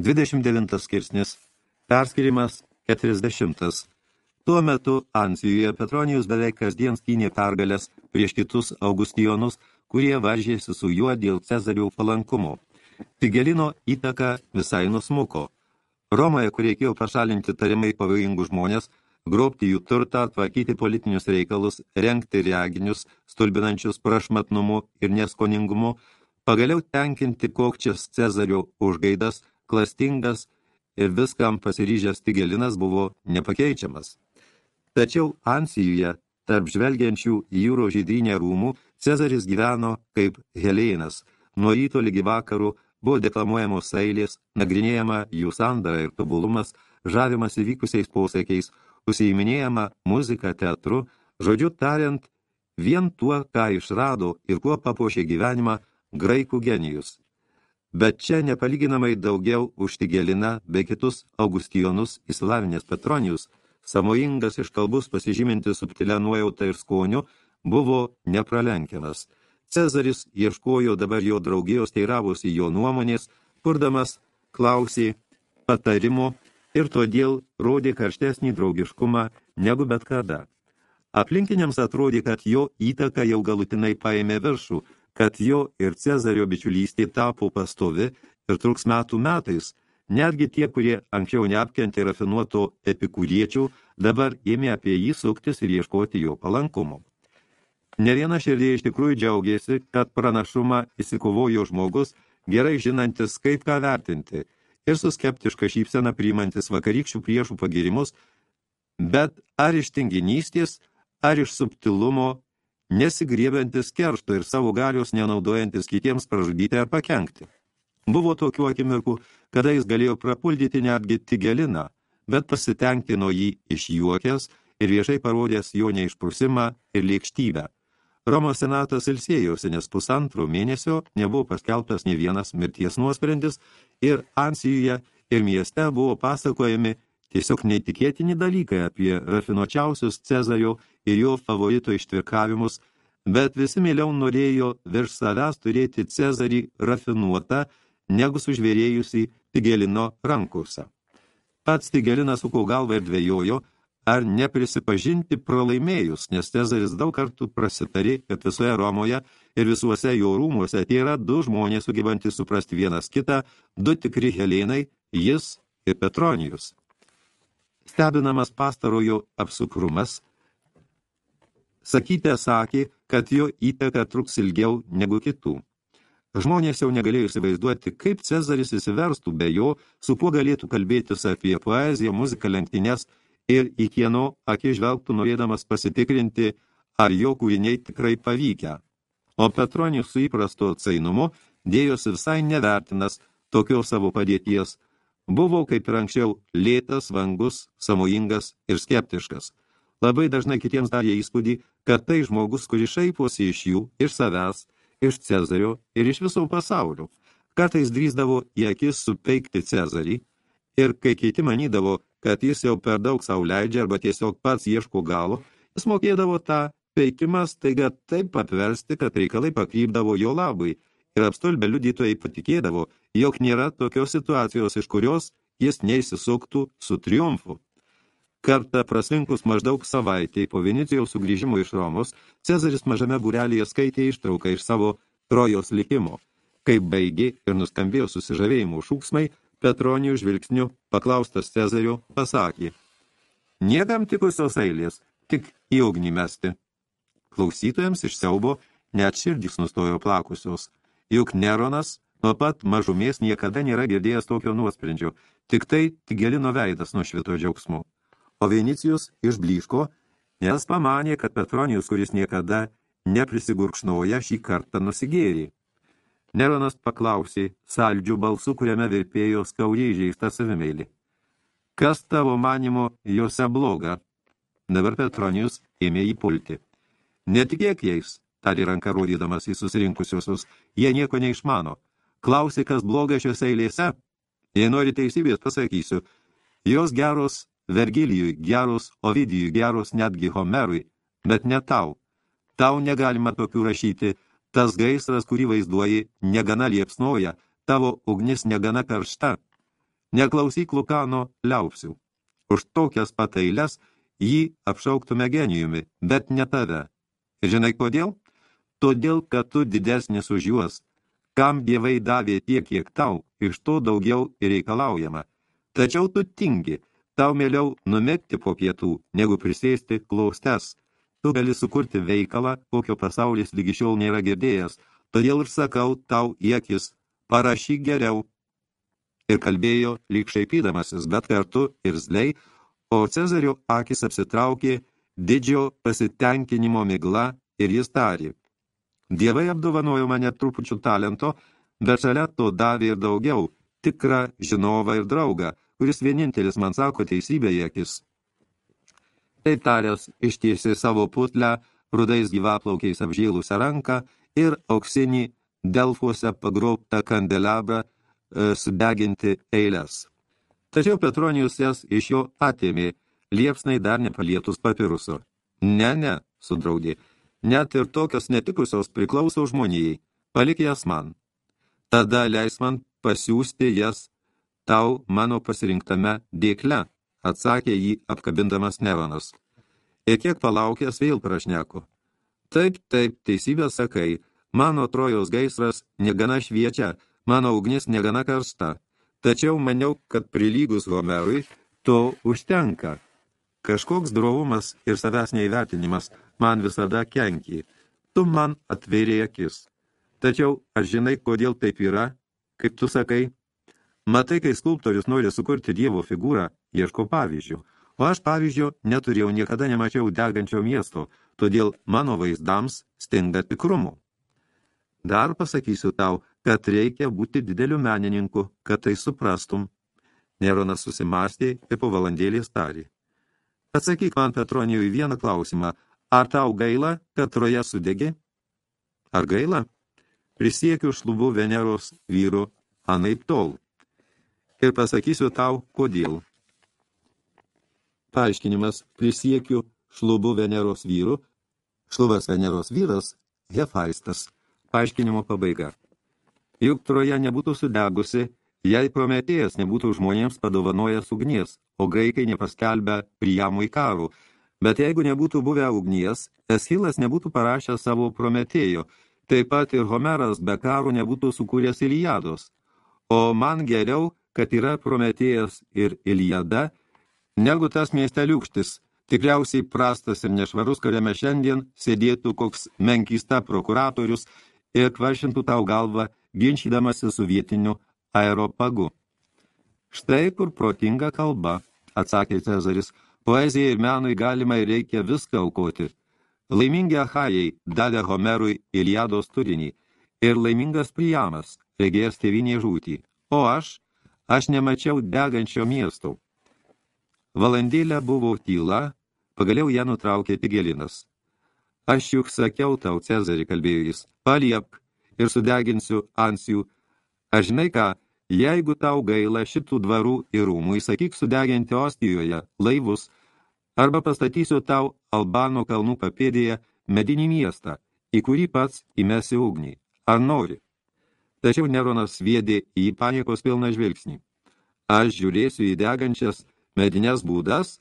29 skirsnis, perskirimas 40. Tuo metu Ansijoje Petronijus beveik kasdien skynė pergalės prieš kitus Augustijonus, kurie varžėsi su juo dėl Cezarių palankumo. Tigelino įtaka visai nusmuko. Romoje, kur reikėjo pašalinti tarimai pavojingų žmonės, grobti jų turtą, tvarkyti politinius reikalus, renkti reginius, stulbinančius prašmatnumu ir neskoningumu, pagaliau tenkinti kokčias Cezario užgaidas, klastingas ir viskam pasiryžęs Tigelinas buvo nepakeičiamas. Tačiau Ansijuje, tarp žvelgiančių į jūro žydrinę rūmų, Cezaris gyveno kaip Helėnas. Nuo ryto lygi vakarų buvo deklamuojamos eilės, nagrinėjama jų sandara ir tobulumas, žavimas įvykusiais posėkiais, užsiiminėjama muzika teatru, žodžiu tariant, vien tuo, ką išrado ir kuo papuošė gyvenimą graikų genijus. Bet čia nepalyginamai daugiau už Tigelina bei kitus Augustijonus įsilavinęs Petronijus, samojingas iškalbus pasižyminti subtilę nuojautą ir skoniu, buvo nepralenkiamas. Cezaris ieškojo dabar jo draugijos teiravosi jo nuomonės, kurdamas klausė patarimo ir todėl rodė karštesnį draugiškumą negu bet kada. Aplinkiniams atrodė, kad jo įtaka jau galutinai paėmė viršų, kad jo ir Cezario bičiulystė tapo pastovi ir truks metų metais. Netgi tie, kurie anksčiau neapkentė rafinuoto epikūriečių, dabar ėmė apie jį suktis ir ieškoti jo palankumo. Ne viena širdė iš tikrųjų džiaugiasi, kad pranašumą įsikovojo žmogus, gerai žinantis, kaip ką vertinti – ir su skeptiška šypsena priimantis vakarykščių priešų pagirimus, bet ar iš tinginystės, ar iš subtilumo, nesigriebiantis keršto ir savo galios nenaudojantis kitiems pražudyti ar pakenkti. Buvo tokių akimirkų, kada jis galėjo prapuldyti netgi Tigeliną, bet pasitenkino jį išjuokęs ir viešai parodęs jo neišprusimą ir lėkštybę. Romos senatas ilsėjosi, nes pusantro mėnesio nebuvo paskelbtas ne vienas mirties nuosprendis ir Ansijuje ir mieste buvo pasakojami tiesiog neįtikėtini dalykai apie rafinuočiausius Cezario ir jo favorito ištvirkavimus, bet visi mieliau norėjo virš savęs turėti Cezarį rafinuotą, negu sužvėrėjusi Tigelino rankuose. Pats Tigelinas suko galvą ir dvėjojo, ar neprisipažinti pralaimėjus, nes Cezaris daug kartų prasitarė, kad visoje Romoje ir visuose jo rūmuose yra du žmonės sugebantys suprasti vienas kitą, du tikri Helenai, jis ir Petronijus. Stebinamas pastarojo apsukrumas, sakytė sakė, kad jo įtaka truks ilgiau negu kitų. Žmonės jau negalėjo įsivaizduoti, kaip Cezaris įsiverstų be jo, su kuo galėtų kalbėtis apie poeziją, muziką, lenktynės ir į kieno akį žvelgtų norėdamas pasitikrinti, ar jo kūriniai tikrai pavykę. O Petronis su įprastu atsainumu dėjosi visai nevertinas tokios savo padėties. Buvo, kaip ir anksčiau, lėtas, vangus, samojingas ir skeptiškas. Labai dažnai kitiems darė įspūdį, kad tai žmogus, kuris šaiposi iš jų, iš savęs, iš Cezario ir iš viso pasaulio. Kartais drįsdavo į akis supeikti Cezarį ir kai kiti manydavo, kad jis jau per daug sau leidžia arba tiesiog pats ieško galo, jis mokėdavo tą peikimą staiga taip apversti, kad reikalai pakrypdavo jo labui ir apstulbę liudytojai patikėdavo, jog nėra tokios situacijos, iš kurios jis neįsisuktų su triumfu. Kartą praslinkus maždaug savaitėj po Venecijaus sugrįžimo iš Romos, Cezaris mažame būrelėje skaitė ištrauką iš savo Trojos likimo. Kai baigė ir nuskambėjo susižavėjimo šūksmai, Petronijų žvilgsnių paklaustas Cezario pasakė, niekam tikusios eilės, tik į ugnį mesti. Klausytojams iš siaubo net širdys nustojo plakusios, juk Neronas nuo pat mažumės niekada nėra girdėjęs tokio nuosprendžio, tik tai Tigelino veidas nušvito džiaugsmu. O Venicijus išblyško, nes pamanė, kad Petronijus, kuris niekada neprisigurkšnoja, šį kartą nusigėrė. Neronas paklausė saldžių balsų, kuriame virpėjo skauriai žeista savimeilį. Kas tavo manimo juose bloga? Dabar Petronijus ėmė jį pulti. Netikėk jais, tarė ranka rodydamas į susirinkusiosius, jie nieko neišmano. Klausė, kas bloga šiose eilėse? Jei nori teisybės, pasakysiu. Jos geros Vergilijui, geros Ovidijui, geros netgi Homerui, bet ne tau. Tau negalima tokių rašyti, Tas gaisras, kurį vaizduoji, negana liepsnoja, tavo ugnis negana karšta. neklausyk Lukano liaupsių. Už tokias patailės jį apšauktume genijumi, bet ne tave. Žinai kodėl? Todėl, kad tu didesnis už juos. Kam dievai davė tiek, kiek tau, iš to daugiau ir reikalaujama. Tačiau tu tingi, tau mieliau numekti po pietų, negu prisėsti klaustes. Tu gali sukurti veikalą, kokio pasaulis lygi šiol nėra girdėjęs, todėl ir sakau tau į akis, parašyk geriau, ir kalbėjo lyg šaipydamasis, bet kartu ir zliai, o Cezario akis apsitraukė didžio pasitenkinimo migla ir jis tarė. Dievai apdovanojo mane trupučių talento, bet šalia to davė ir daugiau, tikrą žinovą ir draugą, kuris vienintelis man sako teisybę į akis. Taip taręs ištiesė savo putlę, rudais gyvaplaukiais apžėlusią ranką ir auksinį delfuose pagrobtą kandelabrą E, sudeginti eilės. Tačiau Petronijus jas iš jo atėmė, liepsnai dar nepalietus papiruso. Ne, ne, sudraudė, net ir tokios netikusios priklauso žmonijai, palik jas man. Tada leis man pasiūsti jas tau mano pasirinktame dėkle, atsakė jį apkabindamas Neronas. Ir kiek palaukęs vėl prašneko. Taip, taip, teisybę sakai, mano trojos gaisras negana šviečia, mano ugnis negana karsta, tačiau maniau, kad prilygus Homerui to užtenka. Kažkoks drovumas ir savęs neįvertinimas man visada kenki. Tu man atvėrė akis. Tačiau ar žinai, kodėl taip yra, kaip tu sakai? Matai, kai skulptorius nori sukurti dievo figūrą, ieško pavyzdžių. O aš pavyzdžio neturėjau, niekada nemačiau degančio miesto, todėl mano vaizdams stinga tikrumo. Dar pasakysiu tau, kad reikia būti dideliu menininku, kad tai suprastum. Neronas susimastė ir po valandėlės tarė. Atsakyk man, Petronijui, vieną klausimą. Ar tau gaila, kad troja sudegė? Ar gaila? Prisiekiu šlubu Veneros vyru anaip tol. Ir pasakysiu tau, kodėl. Paaiškinimas prisiekiu šlubu Veneros vyru. Šlubas Veneros vyras – Hefaistas. Paaiškinimo pabaiga. Juk troja nebūtų sudegusi, jei Prometėjas nebūtų žmonėms padovanojęs ugnies, o graikai nepaskelbę Priamui karų. Bet jeigu nebūtų buvę ugnies, Eschilas nebūtų parašęs savo Prometėjo, taip pat ir Homeras be karų nebūtų sukūręs Iliados. O man geriau, kad yra Prometėjas ir Iliada, negu tas miesteliukštis, tikriausiai prastas ir nešvarus, kuriame šiandien sėdėtų koks menkista prokuratorius ir kvaršintų tau galvą ginčydamasi su vietiniu aeropagu. Štai kur protinga kalba, atsakė Cezaris, poezijai ir menui galima ir reikia viską aukoti. Laimingi Ahajai davė Homerui Iliados turinį ir laimingas Priamas regės tėvinė žūtį, o aš, aš nemačiau degančio miesto. Valandėlę buvo tyla, pagaliau ją nutraukė Tigelinas. Aš juk sakiau tau, Cezarį, kalbėjo jis, paliepk, ir sudeginsiu ansijų. Aš žinai ką, jeigu tau gaila šitų dvarų ir rūmų, įsakyk sudeginti Ostijoje laivus, arba pastatysiu tau Albano kalnų papėdėje medinį miestą, į kurį pats įmesi ugnį. Ar nori? Tačiau Neronas sviedė į paniekos pilną žvilgsnį. Aš žiūrėsiu į degančias medinės būdas,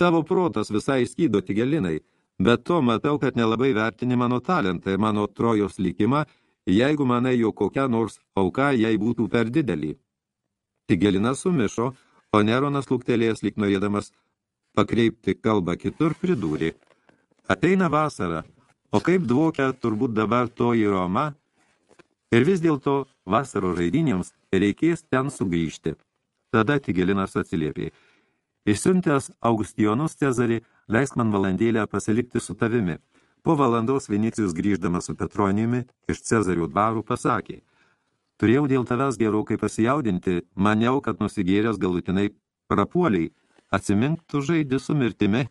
tavo protas visai skydo tigelinai, bet to matau, kad nelabai vertini mano talentą ir mano trojos likimą jeigu manai, jo kokia nors auka jai būtų per didelį. Tigelinas sumišo, o Neronas luktelėjęs lyg norėdamas pakreipti kalbą kitur pridūrė. Ateina vasara, o kaip dvokia turbūt dabar toji Roma, ir vis dėlto vasaro žaidinėms reikės ten sugrįžti. Tada Tigelinas atsiliepė. Išsiuntęs Augustijonus Cezarį, leisk man valandėlę pasilikti su tavimi – Po valandos Vinicijus grįždamas su Petronijumi iš Cezarių dvarų pasakė, turėjau dėl tavęs gerokai pasijaudinti, maniau, kad nusigėręs galutinai prapuoliai, atsimink tu žaidi su mirtimi.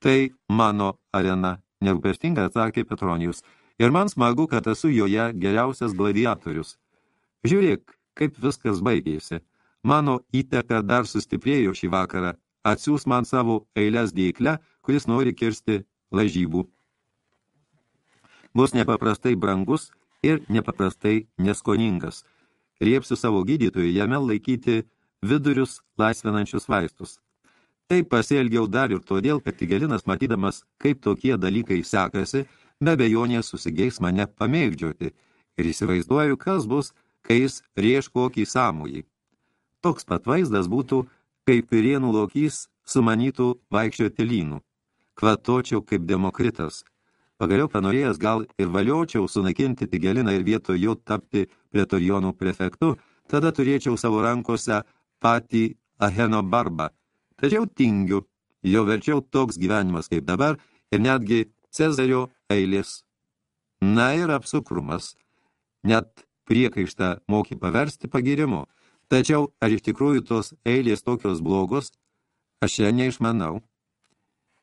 Tai mano arena, nerūpestingai atsakė Petronijus, ir man smagu, kad esu joje geriausias gladiatorius. Žiūrėk, kaip viskas baigėsi. Mano įteka dar sustiprėjo šį vakarą. Atsiūs man savo eilės dėklę, kuris nori kirsti lažybų bus nepaprastai brangus ir nepaprastai neskoningas. Liepsiu savo gydytojui jame laikyti vidurius laisvinančius vaistus. Taip pasielgiau dar ir todėl, kad Tigelinas, matydamas, kaip tokie dalykai sekasi, be bejonės susigeis mane pamėgdžioti ir įsivaizduoju, kas bus, kai jis rieš kokį samųjį. Toks pat vaizdas būtų, kaip pirienų lokys sumanytų vaikščioti lynų. Kvatočiau kaip demokritas. Pagaliau panorėjęs gal ir valiočiau sunaikinti Tigeliną ir vietoj jo tapti pretorijonų prefektu, tada turėčiau savo rankose patį Aheno barbą. Tačiau tingiu, jo verčiau toks gyvenimas kaip dabar ir netgi Cezario eilės. Na ir apsukrumas. Net priekaištą moki paversti pagirimu. Tačiau ar iš tikrųjų tos eilės tokios blogos, aš čia neišmanau.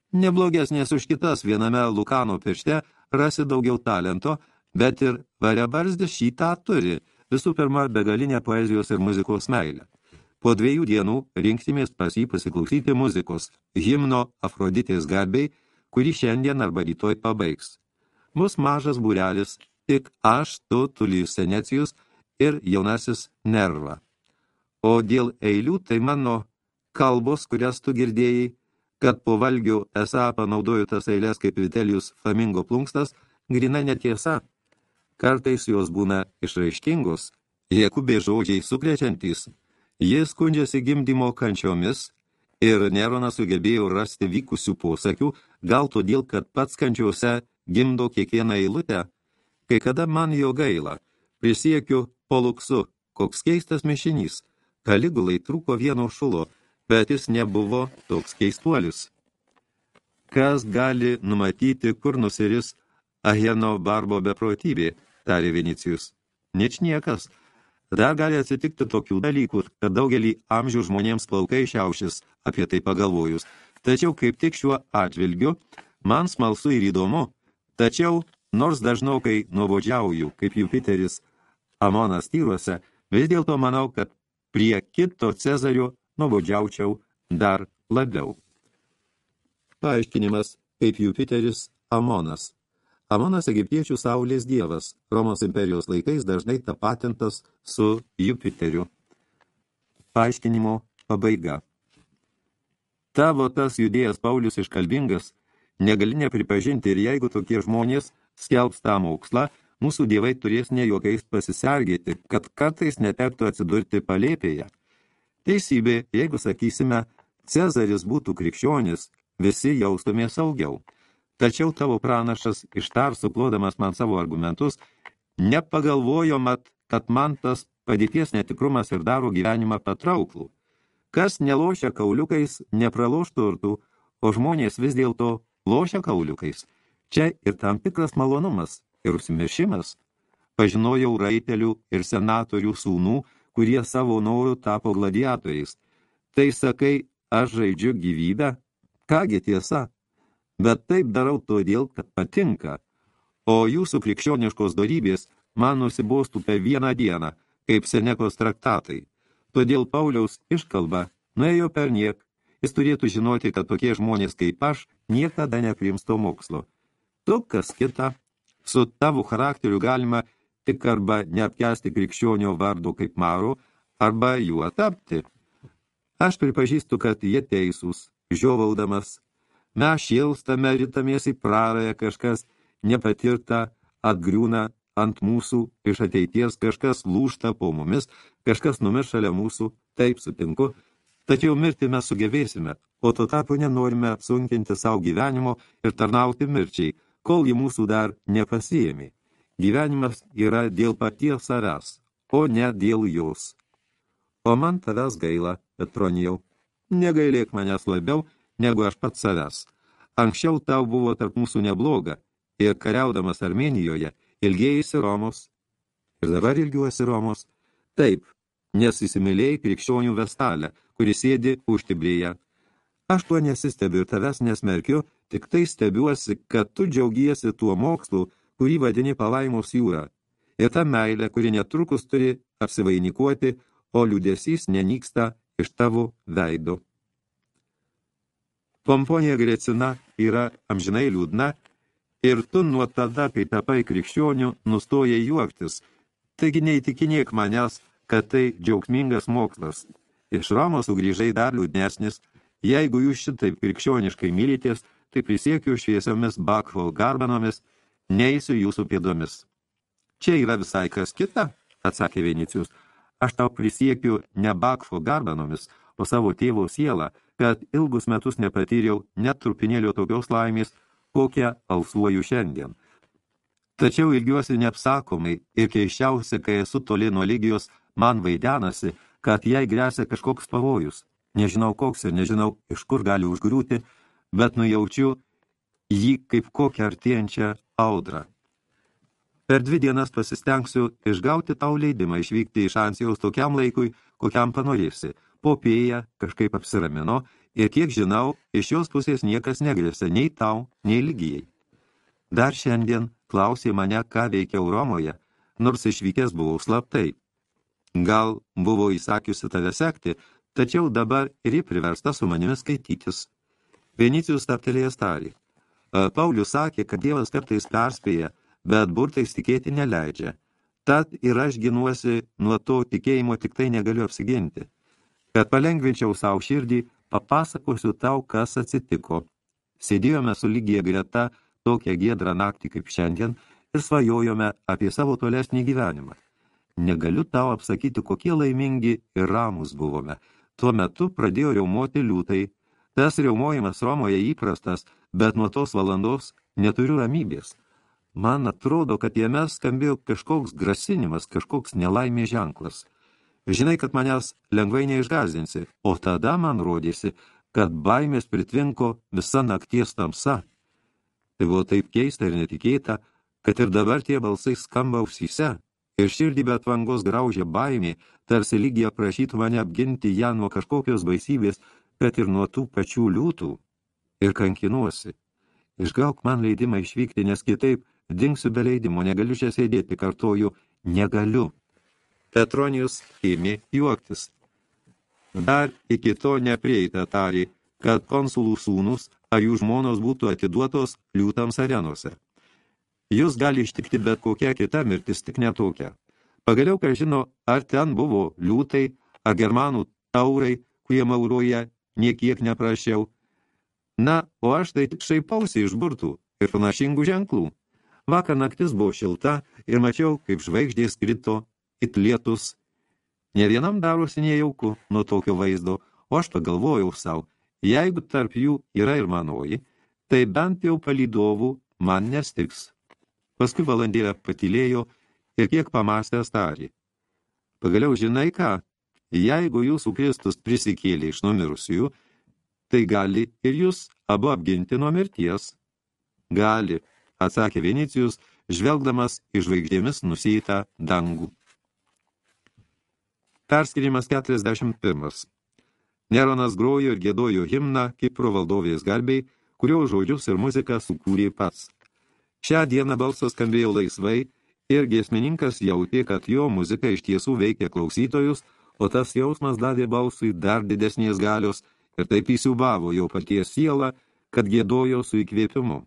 Neblogesnės už kitas viename Lukano piršte rasi daugiau talento, bet ir variabarzdis šitą turi, visų pirma begalinę poezijos ir muzikos meilę. Po dviejų dienų rinksimės pas jį pasiklausyti muzikos, himno Afroditės garbiai, kurį šiandien arba rytoj pabaigs. Mus mažas būrelis, tik aš, tu, Tulijus Senecijus ir jaunasis Nerva. O dėl eilių tai mano kalbos, kurias tu girdėjai, kad po valgių esą panaudoju tas eilės kaip Vitelijus Flamingo plunkstas, grina netiesa. Kartais jos būna išraiškingos, Jekubė žodžiai sukrečiantys, Jis skundžiasi gimdymo kančiomis ir Neronas sugebėjo rasti vykusių posakių, gal todėl, kad pats kančiuose gimdo kiekvieną eilutę. Kai kada man jo gaila, prisiekiu poluksu, koks keistas mišinys. Kaligulai trūko vieno šulo, bet jis nebuvo toks keistuolis. Kas gali numatyti, kur nusiris Aheno barbo beprotybė, tarė Vinicijus. Nič niekas, Dar gali atsitikti tokių dalykų, kad daugelį amžių žmonėms plaukai šiaušis apie tai pagalvojus. Tačiau kaip tik šiuo atvilgiu man smalsu ir įdomu. Tačiau, nors dažnokai nuobodžiauju, kaip Jupiteris Amonas tyruose, vis dėlto manau, kad prie kito Cezario nuobodžiaučiau dar labiau. Paaiškinimas, kaip Jupiteris Amonas. Amonas egiptiečių saulės dievas, Romos imperijos laikais dažnai tapatintas su Jupiteriu. Paaiškinimo pabaiga. Tavo tas judėjas Paulius iškalbingas, negali nepripažinti ir jeigu tokie žmonės skelbs tą mokslą, mūsų dievai turės ne juokais pasisergėti, kad kartais netektų atsidurti palėpėje. Teisybė, jeigu sakysime, Cezaris būtų krikščionis, visi jaustumės saugiau. Tačiau tavo pranašas, ištar suklodamas man savo argumentus, nepagalvojo mat, kad man tas padėties netikrumas ir daro gyvenimą patrauklų. Kas nelošia kauliukais, nepraloš turtų, o žmonės vis dėlto lošia kauliukais. Čia ir tam tikras malonumas ir užsimiršimas. Pažinojau raitelių ir senatorių sūnų, kurie savo norų tapo gladiatoriais. Tai sakai, aš žaidžiu gyvybę? Kągi tiesa? bet taip darau todėl, kad patinka, o jūsų krikščioniškos darybės man nusibostų per vieną dieną, kaip Senekos traktatai. Todėl Pauliaus iškalba nuėjo per niek, jis turėtų žinoti, kad tokie žmonės kaip aš niekada nepriims to mokslo. Tu kas kita, su tavo charakteriu galima tik arba neapkesti krikščionio vardo kaip maro, arba juo tapti. Aš pripažįstu, kad jie teisūs, žiovaudamas Mes šėlstame, rytamės į prarąją, kažkas nepatirta atgriūna ant mūsų iš ateities, kažkas lūšta po mumis, kažkas numis šalia mūsų, taip sutinku, tačiau mirti mes sugebėsime, o tuo tarpu nenorime apsunkinti savo gyvenimo ir tarnauti mirčiai, kol jį mūsų dar nepasijėmė. Gyvenimas yra dėl paties savęs, o ne dėl jos. O man tavęs gaila, Petronijau, negailėk manęs labiau, negu aš pats savęs. Anksčiau tau buvo tarp mūsų nebloga ir kariaudamas Armenijoje ilgėjasi Romos. Ir dabar ilgiuosi Romos. Taip, nes įsimylėjai krikščionių vestalę, kuris sėdi užtibrėje. Aš tuo nesistebiu ir tavęs nesmerkiu, tik tai stebiuosi, kad tu džiaugiesi tuo mokslu, kurį vadini palaimos jūra. Ir ta meilė, kuri netrukus turi apsivainikuoti, o liūdėsys nenyksta iš tavo veido. Pomponija Grecina yra amžinai liūdna ir tu nuo tada, kai tapai krikščionių, nustojai juoktis. Taigi neįtikinėk manęs, kad tai džiaugsmingas mokslas. Iš Romos sugrįžai dar liūdnesnis, jeigu jūs šitaip krikščioniškai mylitės, tai prisiekiu šviesiomis Bakfol garbanomis, neįsiu jūsų pėdomis. Čia yra visai kas kita, atsakė Vinicijus. Aš tau prisiekiu ne Bakfo garbanomis, o savo tėvo sielą, kad ilgus metus nepatyriau net trupinėlio tokios laimės, kokią alsuoju šiandien. Tačiau ilgiuosi neapsakomai ir keiščiausia, kai esu toli nuo lygijos, man vaidenasi, kad jai grėsia kažkoks pavojus. Nežinau koks ir nežinau, iš kur gali užgriūti, bet nujaučiu jį kaip kokią artėjančią audrą. Per dvi dienas pasistengsiu išgauti tau leidimą išvykti iš Ansijaus tokiam laikui, kokiam panorėsi. Popėja kažkaip apsiramino ir kiek žinau, iš jos pusės niekas negrėsia nei tau, nei lygijai. Dar šiandien klausė mane, ką veikiau Romoje, nors išvykęs buvau slaptai. Gal buvo įsakiusi tave sekti, tačiau dabar ir ji priversta su manimi skaitytis. Venicijus taptelėjęs tarį. Paulius sakė, kad Dievas kartais perspėja, bet burtais tikėti neleidžia. Tad ir aš ginuosi nuo to tikėjimo tik tai negaliu apsiginti. Kad palengvinčiau savo širdį, papasakosiu tau, kas atsitiko. Sėdėjome su lygija greta tokią giedrą naktį kaip šiandien ir svajojome apie savo tolesnį gyvenimą. Negaliu tau apsakyti, kokie laimingi ir ramus buvome. Tuo metu pradėjo riaumoti liūtai. Tas riaumojimas Romoje įprastas, bet nuo tos valandos neturiu ramybės. Man atrodo, kad jame skambėjo kažkoks grasinimas, kažkoks nelaimė ženklas. Žinai, kad manęs lengvai neišgazdinsi, o tada man rodėsi, kad baimės pritvinko visa nakties tamsa. Tai buvo taip keista ir netikėta, kad ir dabar tie balsai skamba ausyse, ir širdį be atvangos graužė baimė, tarsi lygiai prašytų mane apginti ją nuo kažkokios baisybės, bet ir nuo tų pačių liūtų. Ir kankinuosi. Išgauk man leidimą išvykti, nes kitaip dingsiu be leidimo, negaliu čia sėdėti, kartoju, negaliu. Petronijus ėmė juoktis. Dar iki to neprieita tarį, kad konsulų sūnus ar jų žmonos būtų atiduotos liūtams arenose. Jūs gali ištikti bet kokia kita mirtis, tik netokia. Pagaliau, ką žino, ar ten buvo liūtai, ar germanų taurai, kurie mauroja niekiek neprašiau. Na, o aš tai tik šaipausi iš burtų ir panašingų ženklų. Vakar naktis buvo šilta ir mačiau, kaip žvaigždės krito it lietus. Ne vienam darosi nejauku nuo tokio vaizdo, o aš pagalvojau savo, jeigu tarp jų yra ir manoji, tai bent jau palydovų man nestiks. Paskui valandėlę patylėjo ir kiek pamastęs tarė. Pagaliau žinai ką, jeigu jūsų Kristus prisikėlė iš numirusiųjų, tai gali ir jūs abu apginti nuo mirties. Gali, atsakė Vinicijus, žvelgdamas iš žvaigždėmis nusijęta dangų. Perskirimas 41. Neronas grojo ir gėdojo himną Kipro valdovės garbiai, kurio žodžius ir muziką sukūrė pats. Šią dieną balsas skambėjo laisvai ir giesmininkas jautė, kad jo muzika iš tiesų veikia klausytojus, o tas jausmas davė balsui dar didesnės galios ir taip įsiubavo jo paties sielą, kad gėdojo su įkvėpimu.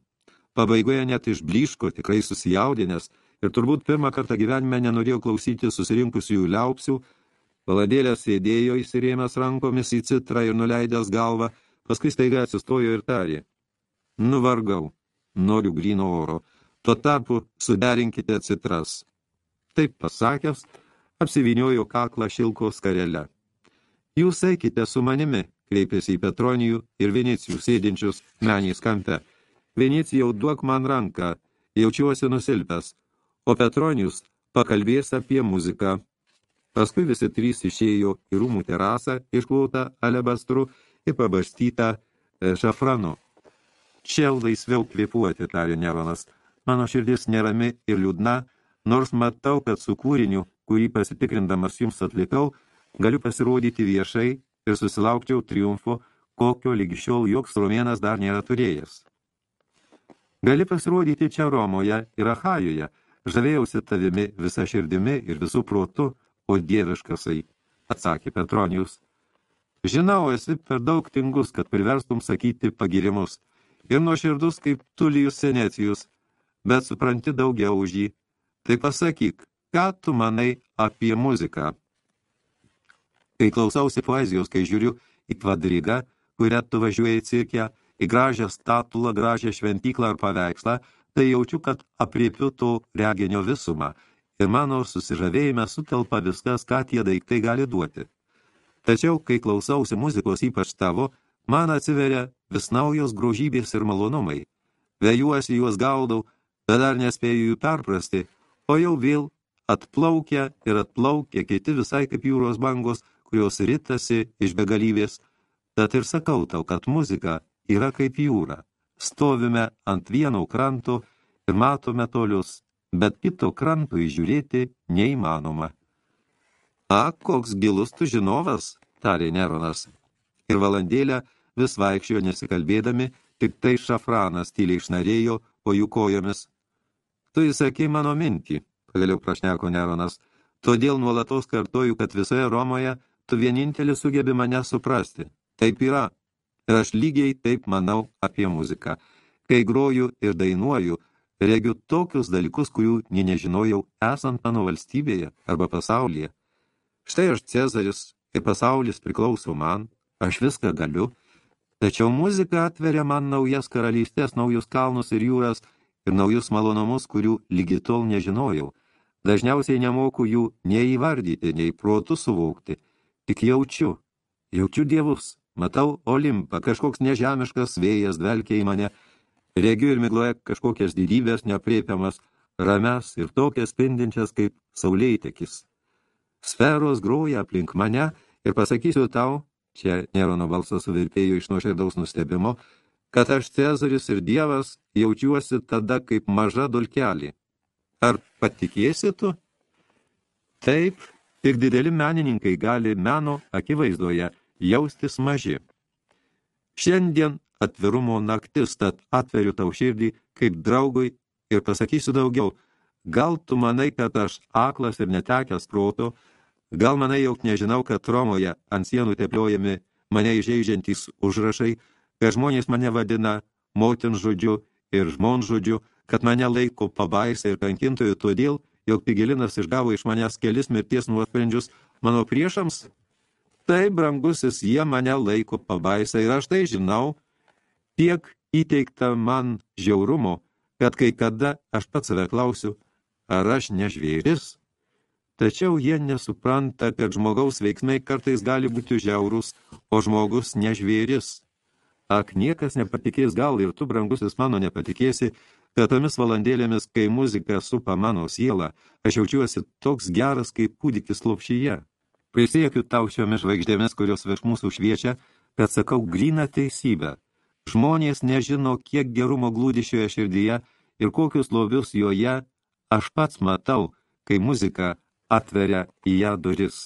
Pabaigoje net išbliško, tikrai susijaudinęs, ir turbūt pirmą kartą gyvenime nenorėjo klausyti susirinkusiųjų liaupsių, valandėlę sėdėjo įsirėmęs rankomis į citrą ir nuleidęs galvą, paskui staiga atsistojo ir tarė. Nuvargau noriu grino oro, tuo tarpu suderinkite citras. Taip pasakęs, apsiviniojo kaklą šilko skarelę. Jūs eikite su manimi, kreipėsi į Petronijų ir Vinicijų sėdinčius menys kampe. Vinicijau duok man ranką, jaučiuosi nusilpęs, o Petronijus pakalbės apie muziką. Paskui visi trys išėjo į rūmų terasą, išklautą alebastru ir pabastytą e, šafranu. Čia laisviau kvėpuoti, tarė Neronas. Mano širdis nerami ir liūdna, nors matau, kad su kūriniu, kurį pasitikrindamas jums atlikau, galiu pasirodyti viešai ir susilaukčiau triumfo, kokio lygi šiol joks romėnas dar nėra turėjęs. Gali pasirodyti čia Romoje ir Ahajoje, žavėjausi tavimi visą širdimi ir visų protu, o dieviškasai, atsakė Petronijus. Žinau, esi per daug tingus, kad priverstum sakyti pagirimus – ir nuoširdus kaip Tulijus Senecijus, bet supranti daugiau už jį. Tai pasakyk, ką tu manai apie muziką? Kai klausausi poezijos, kai žiūriu į kvadrigą, kurią tu važiuoji į cirkę, į gražią statulą, gražią šventyklą ar paveikslą, tai jaučiu, kad apriepiu to reginio visumą ir mano susižavėjime sutelpa viskas, ką tie daiktai gali duoti. Tačiau, kai klausausi muzikos ypač tavo, man atsiveria vis naujos grožybės ir malonumai. Vejuosi juos gaudau, bet dar nespėju jų perprasti, o jau vėl atplaukia ir atplaukia kiti visai kaip jūros bangos, kurios ritasi iš begalybės. Tad ir sakau tau, kad muzika yra kaip jūra. Stovime ant vieno kranto ir matome tolius, bet kito kranto įžiūrėti neįmanoma. A, koks gilus tu žinovas, tarė Neronas. Ir valandėlę vis vaikščiojo nesikalbėdami, tik tai šafranas tyliai išnarėjo po jų kojomis. Tu įsakei mano mintį, pagaliau prašneko Neronas, todėl nuolatos kartoju, kad visoje Romoje tu vienintelis sugebi mane suprasti. Taip yra. Ir aš lygiai taip manau apie muziką. Kai groju ir dainuoju, regiu tokius dalykus, kurių nė nežinojau esant mano valstybėje arba pasaulyje. Štai aš Cezaris, ir pasaulis priklauso man, aš viską galiu, tačiau muzika atveria man naujas karalystės, naujus kalnus ir jūras ir naujus malonumus, kurių lygi tol nežinojau. Dažniausiai nemoku jų nei įvardyti, nei protų suvokti, tik jaučiu, jaučiu dievus, matau Olimpą, kažkoks nežemiškas vėjas dvelkia į mane, regiu ir migloje kažkokias didybės nepriepiamas, rames ir tokias spindinčias kaip saulėtekis. Sferos groja aplink mane ir pasakysiu tau, čia Nerono balsas suvirpėjo iš nuoširdaus nustebimo, kad aš Cezaris ir Dievas jaučiuosi tada kaip maža dulkelį. Ar patikėsi tu? Taip, tik dideli menininkai gali meno akivaizdoje jaustis maži. Šiandien atvirumo naktis, tad atveriu tau širdį kaip draugui ir pasakysiu daugiau. Gal tu manai, kad aš aklas ir netekęs proto, gal manai, jog nežinau, kad Romoje ant sienų tepliojami mane įžeidžiantys užrašai, kad žmonės mane vadina motin žodžiu ir žmon žodžiu, kad mane laiko pabaisą ir kankintojų todėl, jog Pigelinas išgavo iš manęs kelis mirties nuosprendžius mano priešams? Tai, brangusis, jie mane laiko pabaisą ir aš tai žinau, tiek įteikta man žiaurumo, kad kai kada aš pats save klausiu, ar aš nežvėris? Tačiau jie nesupranta, kad žmogaus veiksmai kartais gali būti žiaurus, o žmogus nežvėris. Ak, niekas nepatikės gal ir tu, brangusis mano, nepatikėsi, kad tomis valandėlėmis, kai muzika supa mano sielą, aš jaučiuosi toks geras kaip kūdikis lopšyje. Prisiekiu tau šiomis žvaigždėmis, kurios virš mūsų šviečia, kad sakau gryną teisybę. Žmonės nežino, kiek gerumo glūdi šioje širdyje ir kokius lobius joje aš pats matau, kai muzika atveria į ją duris.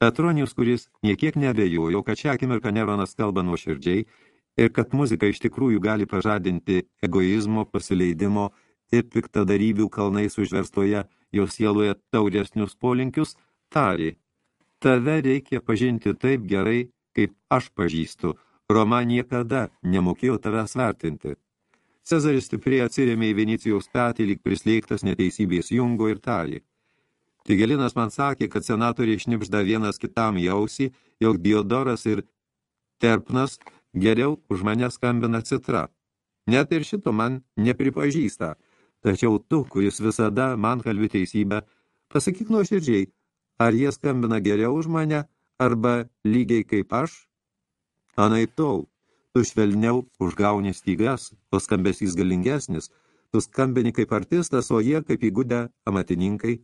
Petronijus, kuris niekiek nebejojo, kad šią akimirką Neronas kalba nuoširdžiai ir kad muzika iš tikrųjų gali pažadinti egoizmo, pasileidimo ir piktadarybių kalnais užverstoje jo sieloje tauresnius polinkius, tarė, tave reikia pažinti taip gerai, kaip aš pažįstu, Roma niekada nemokėjo tavęs vertinti. Cezaris stipriai atsirėmė į Venicijaus petį, lyg prislėgtas neteisybės jungo ir tarė. Tigelinas man sakė, kad senatoriai šnipžda vienas kitam jausį, jog Diodoras ir Terpnas geriau už mane skambina citra. Net ir šito man nepripažįsta. Tačiau tu, kuris visada man kalbi teisybę, pasakyk nuoširdžiai, ar jie skambina geriau už mane, arba lygiai kaip aš? Anaip tol, tu švelniau užgauni stygas, o skambesys galingesnis, tu skambini kaip artistas, o jie kaip įgudę amatininkai.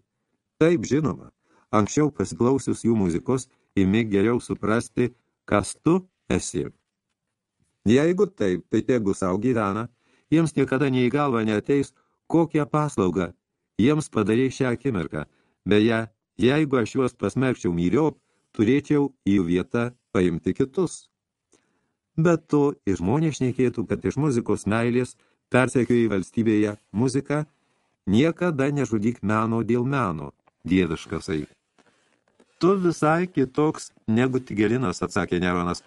Taip, žinoma, anksčiau pasiklausius jų muzikos, imi geriau suprasti, kas tu esi. Jeigu taip, tai tegu savo gyvena, jiems niekada nei galva neteis, kokią paslaugą jiems padarė šią akimirką. Beje, jeigu aš juos pasmerkčiau myriop, turėčiau į vietą paimti kitus. Bet to ir žmonės šnekėtų, kad iš muzikos meilės persekioja valstybėje muziką, niekada nežudyk meno dėl meno, dieviškasai. Tu visai kitoks negu Tigelinas, atsakė Neronas,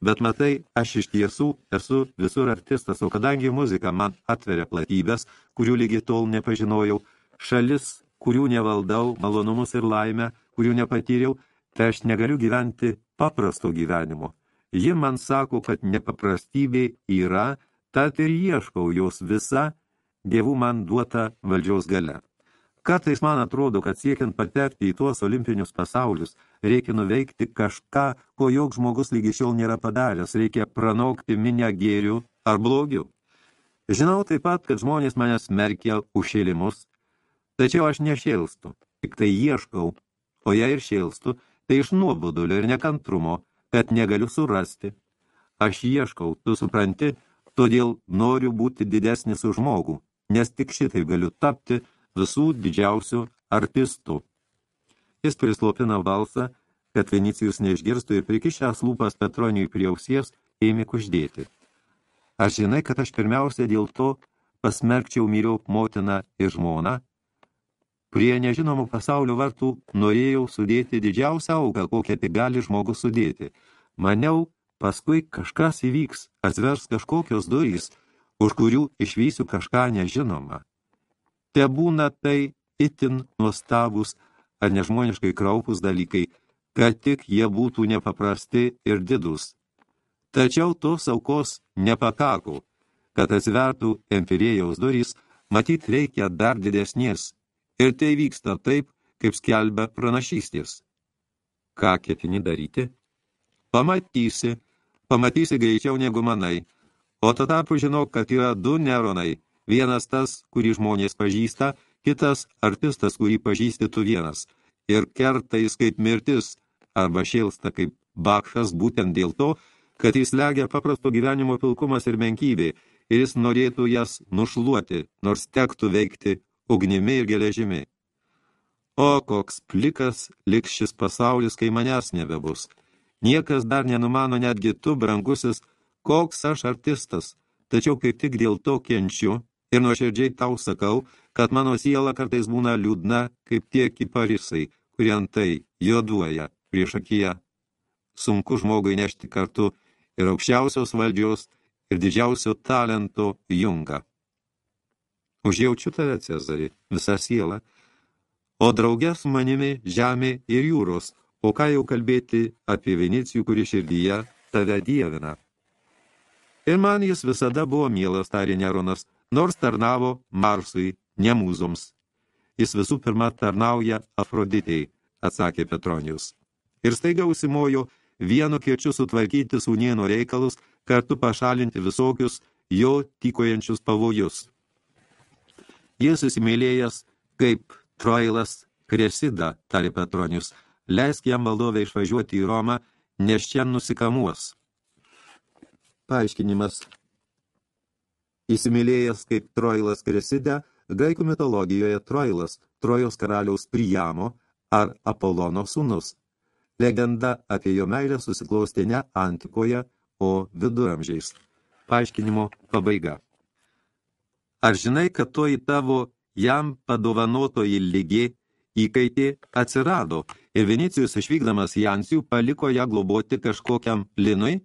Bet matai, aš iš tiesų esu visur artistas, o kadangi muzika man atveria platybės, kurių lygi tol nepažinojau, šalis, kurių nevaldau, malonumus ir laimę, kurių nepatyriau, tai aš negaliu gyventi paprasto gyvenimo. Ji man sako, kad nepaprastybė yra, tad ir ieškau jos visa dievų man duota valdžios gale. Kartais man atrodo, kad siekiant patekti į tuos olimpinius pasaulius, reikia nuveikti kažką, ko joks žmogus lygi šiol nėra padaręs, reikia pranaukti minę gėrių ar blogių. Žinau taip pat, kad žmonės manęs merkia užšėlimus, tačiau aš nešėlstu, tik tai ieškau, o jei ir šėlstu, tai iš nuobodulio ir nekantrumo, kad negaliu surasti. Aš ieškau, tu supranti, todėl noriu būti didesnis už žmogų, nes tik šitai galiu tapti visų didžiausių artistų. Jis prislopina balsą, kad Venicijus neišgirstų ir prikišęs lūpas Petroniui prie ausies ėmė kuždėti. Aš žinai, kad aš pirmiausia dėl to pasmerkčiau myriau motiną ir žmoną. Prie nežinomų pasaulio vartų norėjau sudėti didžiausią auką, kokią tik gali žmogus sudėti. Maniau, paskui kažkas įvyks, atvers kažkokios durys, už kurių išvysiu kažką nežinomą. Te būna tai itin nuostabus ar nežmoniškai kraupus dalykai, kad tik jie būtų nepaprasti ir didus. Tačiau tos aukos nepakako, kad atsivertų empirėjaus durys, matyt reikia dar didesnės, ir tai vyksta taip, kaip skelbia pranašystės. Ką ketini daryti? Pamatysi, pamatysi greičiau negu manai, o to tarpu žinok, kad yra du neuronai, vienas tas, kurį žmonės pažįsta, kitas artistas, kurį pažįsti tu vienas, ir kertais kaip mirtis, arba šėlsta kaip bakšas būtent dėl to, kad jis legia paprasto gyvenimo pilkumas ir menkybė, ir jis norėtų jas nušluoti, nors tektų veikti ugnimi ir geležimi. O koks plikas liks šis pasaulis, kai manęs nebebus. Niekas dar nenumano netgi tu, brangusis, koks aš artistas, tačiau kaip tik dėl to kenčiu ir nuoširdžiai tau sakau, kad mano siela kartais būna liūdna, kaip tie kiparisai, kurie antai juoduoja prieš akiją. Sunku žmogui nešti kartu ir aukščiausios valdžios ir didžiausio talento jungą. Užjaučiu tave, Cezarį, visą sielą, o draugė su manimi žemė ir jūros, o ką jau kalbėti apie Venicijų, kuri širdyje tave dievina. Ir man jis visada buvo mielas, tarė Neronas, nors tarnavo Marsui, ne mūzoms. Jis visų pirma tarnauja Afroditei, atsakė Petronijus. Ir staiga užsimojo vienu kiečiu sutvarkyti sūnieno reikalus, kartu pašalinti visokius jo tykojančius pavojus. Jis susimėlėjęs kaip Troilas Kresida, tarė Petronius, leisk jam valdovę išvažiuoti į Romą, nes čia nusikamuos. Paaiškinimas. Įsimylėjęs kaip Troilas Kresida, graikų mitologijoje Troilas, Trojos karaliaus Prijamo ar Apolono sūnus. Legenda apie jo meilę susiklaustė ne antikoje, o viduramžiais. Paaiškinimo pabaiga. Ar žinai, kad toji tavo jam padovanotoji lygi įkaitė atsirado ir Vinicijus išvykdamas į Ansijų paliko ją globoti kažkokiam linui?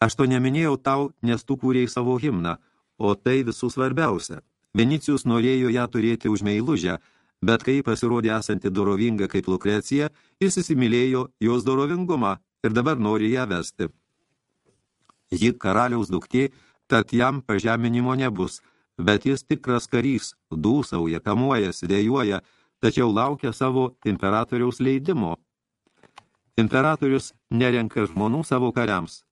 Aš to neminėjau tau, nes tu kūrėjai savo himną, o tai visų svarbiausia. Vinicijus norėjo ją turėti už meilužę, bet kai pasirodė esanti dorovinga kaip Lukrecija, jis įsimylėjo jos dorovingumą ir dabar nori ją vesti. Ji karaliaus duktė, tad jam pažeminimo nebus, bet jis tikras karys, dūsauja, kamuojasi, dėjuoja, tačiau laukia savo imperatoriaus leidimo. Imperatorius nerenka žmonų savo kariams.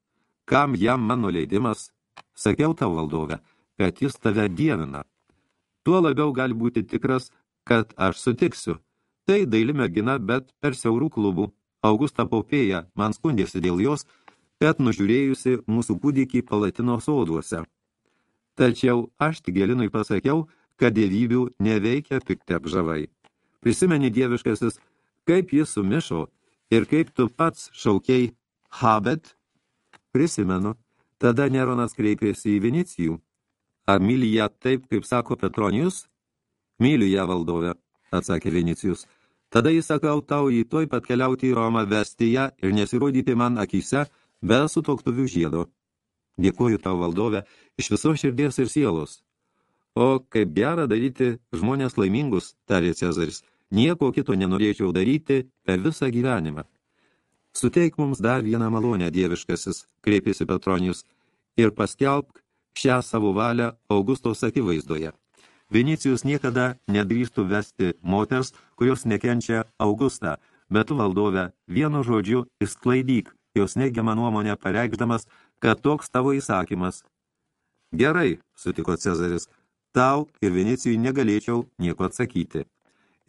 Kam jam mano leidimas? Sakiau tau valdove, kad jis tave dievina. Tuo labiau gali būti tikras, kad aš sutiksiu. Tai daili mergina, bet per siaurų klubų. Augusta Popėja man skundėsi dėl jos, kad nužiūrėjusi mūsų kūdikį palatino soduose. Tačiau aš Tigelinui pasakiau, kad dievybių neveikia pikti apžavai. Prisimeni dieviškasis, kaip jis sumišo ir kaip tu pats šaukiai Habet? Prisimenu, tada Neronas kreipėsi į Vinicijų. Ar myli ją taip, kaip sako Petronijus? Myliu ją valdovę, atsakė Vinicijus. Tada jis sakau tau į toj pat keliauti į Romą, vesti ją ir nesirodyti man akise be sutoktuvių žiedo. Dėkuoju tau valdovę iš viso širdies ir sielos. O kaip gera daryti žmonės laimingus, tarė Cezaris, Nieko kito nenorėčiau daryti per visą gyvenimą. Suteik mums dar vieną malonę, dieviškasis, kreipėsi Petronijus, ir paskelbk šią savo valią Augustos akivaizdoje. Vinicijus niekada nedrįstų vesti moters, kurios nekenčia Augustą, bet tu valdove vienu žodžiu išsklaidyk jos neigiamą nuomonę pareikšdamas, kad toks tavo įsakymas. Gerai, sutiko Cezaris, tau ir Vinicijui negalėčiau nieko atsakyti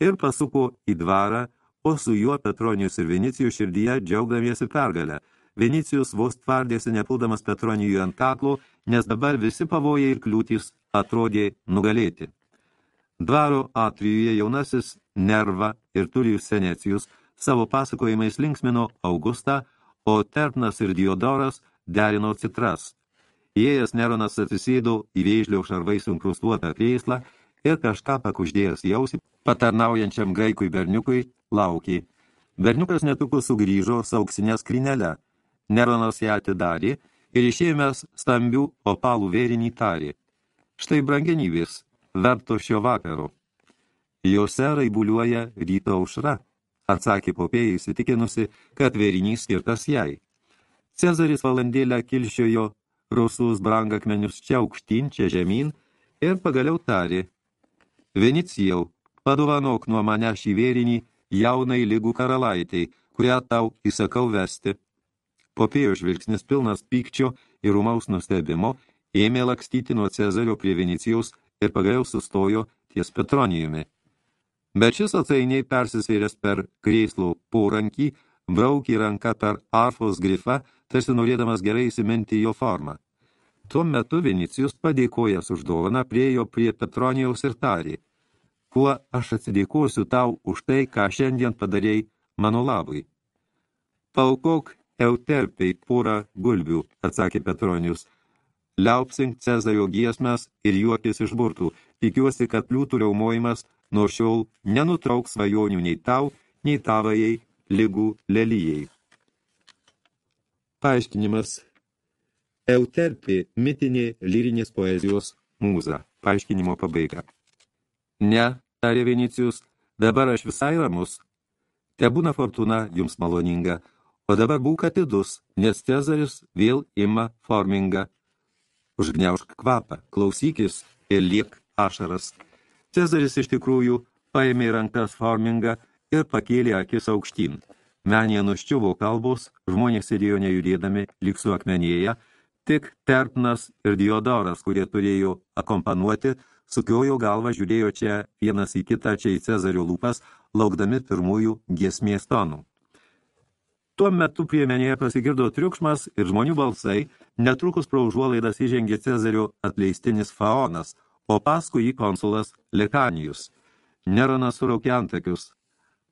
ir pasuko į dvarą, o su juo Petronijus ir Vinicijų širdyje džiaugdamiesi pergalę. Vinicijus vos tvardėsi nepuldamas Petronijų ant kaklo, nes dabar visi pavojai ir kliūtys atrodė nugalėti. Dvaro atrijuje jaunasis Nerva ir Tulijus Senecijus savo pasakojimais linksmino Augustą, o Terpnas ir Diodoras derino citras. Įėjęs Neronas atsisėdo į vėžlio šarvais inkrustuotą krėslą ir kažką pakuždėjęs jausi, patarnaujančiam graikui berniukui, laukė. Berniukas netrukus sugrįžo sauksinę skrinelę. Neronas ją atidarė ir išėjęs stambių opalų vėrinį tarė. Štai brangenybės, verto šio vakaro. Jose raibuliuoja ryto aušra, atsakė popėjai įsitikinusi, kad vėrinys skirtas jai. Cezaris valandėlę kilšiojo rusus brangakmenius čia aukštyn, čia žemyn ir pagaliau tarė. Venicijau, padovanok nuo mane šį vėrinį jaunai lygų karalaitei, kurią tau įsakau vesti. Popėjo žvilgsnis pilnas pykčio ir umaus nustebimo, ėmė lakstyti nuo Cezario prie Venicijaus ir pagaliau sustojo ties Petronijumi. Bet šis atsainiai persisvėręs per krėslų porankį, braukė ranką per arfos grifą, tarsi norėdamas gerai įsiminti jo formą. Tuo metu Vinicijus padėkojas už dovaną priejo prie Petronijaus ir tarė kuo aš atsidėkosiu tau už tai, ką šiandien padarėjai mano labui. Paukok euterpiai porą gulbių, atsakė Petronijus. Liaupsink Cezario giesmes ir juokis iš burtų. Tikiuosi, kad liūtų riaumojimas nuo šiol nenutrauks svajonių nei tau, nei tavajai lygų lelyjei. Paaiškinimas Euterpė mitinė lyrinės poezijos mūza. Paaiškinimo pabaiga. Ne, tarė Vinicijus, dabar aš visai ramus. Te būna fortuna jums maloninga, o dabar būk atidus, nes Cezaris vėl ima formingą. Užgniaužk kvapą, klausykis ir liek ašaras. Cezaris iš tikrųjų paėmė rankas formingą ir pakėlė akis aukštyn. Menė nuščiuvo kalbos, žmonės sėdėjo nejudėdami, lyg su akmenėje, tik Terpnas ir Diodoras, kurie turėjo akompanuoti, sukiojo galvą, žiūrėjo čia vienas į kitą, čia į Cezario lūpas, laukdami pirmųjų giesmės tonų. Tuo metu priemenėje pasigirdo triukšmas ir žmonių balsai, netrukus pro užuolaidas įžengė Cezario atleistinis Faonas, o paskui jį konsulas Lekanijus. Neronas suraukė antakius.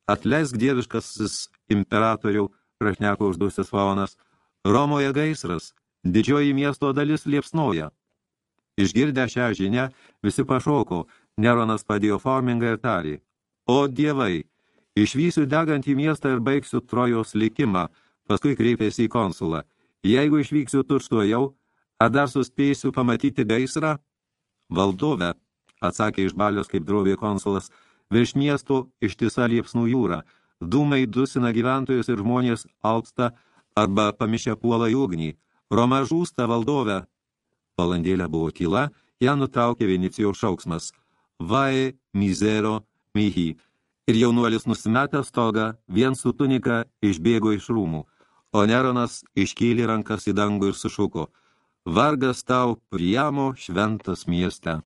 Atleisk dieviškasis imperatoriau, prašneko uždusis Faonas. Romoje gaisras, didžioji miesto dalis liepsnoja. Išgirdę šią žinią, visi pašoko, Neronas padėjo formingą ir tarė. O dievai, išvysiu degantį miestą ir baigsiu trojos likimą, paskui kreipėsi į konsulą. Jeigu išvyksiu tučtuojau, ar dar suspėsiu pamatyti gaisrą? Valdove, atsakė iš balios kaip drovė konsulas, virš miesto ištisa liepsnų jūra, dūmai dusina gyventojus ir žmonės alpsta arba pamišę puola į ugnį. Roma žūsta valdove, Valandėlę buvo tyla, ją nutraukė Venicijaus šauksmas. Vae mizero mihi. Ir jaunuolis nusimetęs stogą, vien su tunika išbėgo iš rūmų, o Neronas iškėlė rankas į dangų ir sušuko. Vargas tau, Priamo šventas mieste.